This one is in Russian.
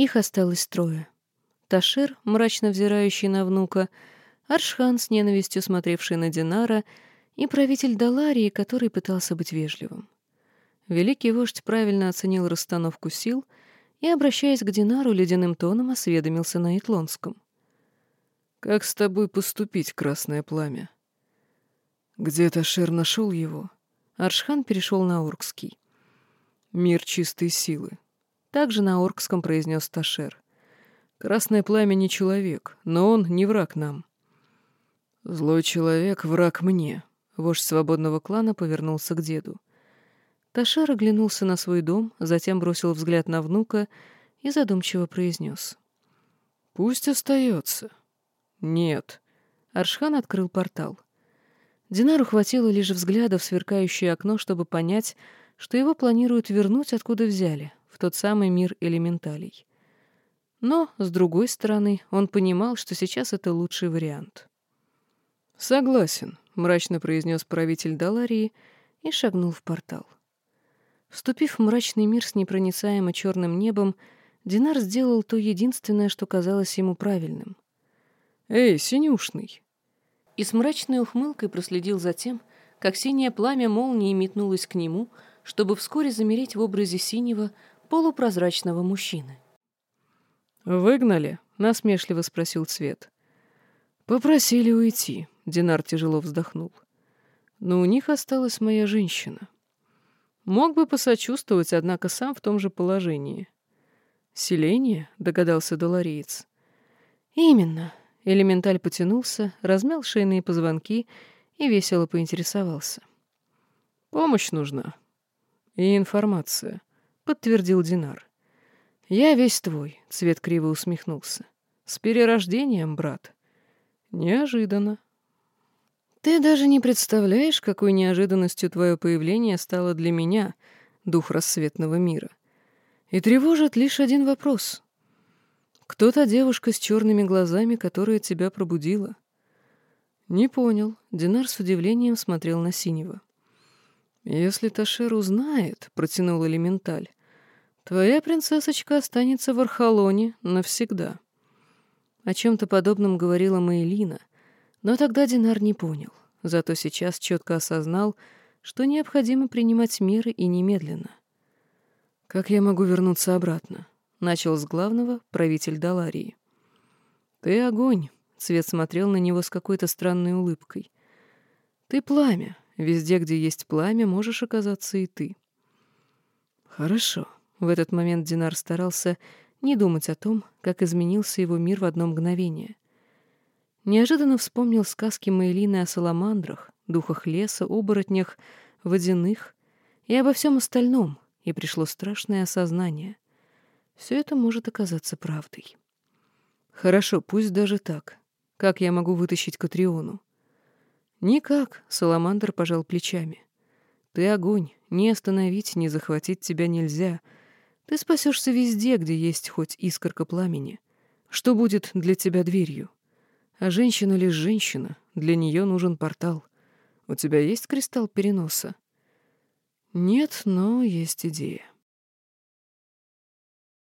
Их осталось трое. Ташер, мрачно взирающий на внука, Аршхан, с ненавистью смотревший на Динара, и правитель Даларии, который пытался быть вежливым. Великий вождь правильно оценил расстановку сил и, обращаясь к Динару, ледяным тоном осведомился на Итлонском. «Как с тобой поступить, красное пламя?» «Где Ташер нашел его?» Аршхан перешел на Оркский. «Мир чистой силы», — также на Оркском произнес Ташер. «Красное пламя не человек, но он не враг нам». «Злой человек — враг мне», — вождь свободного клана повернулся к деду. Ташер оглянулся на свой дом, затем бросил взгляд на внука и задумчиво произнес. «Пусть остается». «Нет». Аршхан открыл портал. Динару хватило лишь взгляда в сверкающее окно, чтобы понять, что его планируют вернуть, откуда взяли, в тот самый мир элементалей. Но, с другой стороны, он понимал, что сейчас это лучший вариант. «Согласен», — мрачно произнес правитель Даларии и шагнул в портал. Вступив в мрачный мир с непроницаемо черным небом, Динар сделал то единственное, что казалось ему правильным. «Эй, синюшный!» и с мрачной ухмылкой проследил за тем, как синее пламя молнии метнулось к нему, чтобы вскоре замереть в образе синего, полупрозрачного мужчины. «Выгнали?» — насмешливо спросил Цвет. «Попросили уйти», — Динар тяжело вздохнул. «Но у них осталась моя женщина. Мог бы посочувствовать, однако сам в том же положении». «Селение?» — догадался Долориец. «Именно», Элементаль потянулся, размял шейные позвонки и весело поинтересовался. «Помощь нужна». «И информация», — подтвердил Динар. «Я весь твой», — Цвет криво усмехнулся. «С перерождением, брат». «Неожиданно». «Ты даже не представляешь, какой неожиданностью твое появление стало для меня, дух рассветного мира. И тревожит лишь один вопрос. Кто та девушка с черными глазами, которая тебя пробудила? Не понял. Динар с удивлением смотрел на Синего. Если Ташер узнает, протянул элементаль, твоя принцессочка останется в Архалоне навсегда. О чем-то подобном говорила Маэлина, но тогда Динар не понял. Зато сейчас четко осознал, что необходимо принимать меры и немедленно. Как я могу вернуться обратно? Начал с главного правитель Даларии. «Ты огонь», — Цвет смотрел на него с какой-то странной улыбкой. «Ты пламя. Везде, где есть пламя, можешь оказаться и ты». «Хорошо». В этот момент Динар старался не думать о том, как изменился его мир в одно мгновение. Неожиданно вспомнил сказки Маэлины о саламандрах, духах леса, оборотнях, водяных и обо всем остальном, и пришло страшное осознание — все это может оказаться правдой. Хорошо, пусть даже так. Как я могу вытащить Катриону? Никак, Саламандр пожал плечами. Ты огонь, ни остановить, ни захватить тебя нельзя. Ты спасешься везде, где есть хоть искорка пламени. Что будет для тебя дверью? А женщина лишь женщина, для нее нужен портал. У тебя есть кристалл переноса? Нет, но есть идея.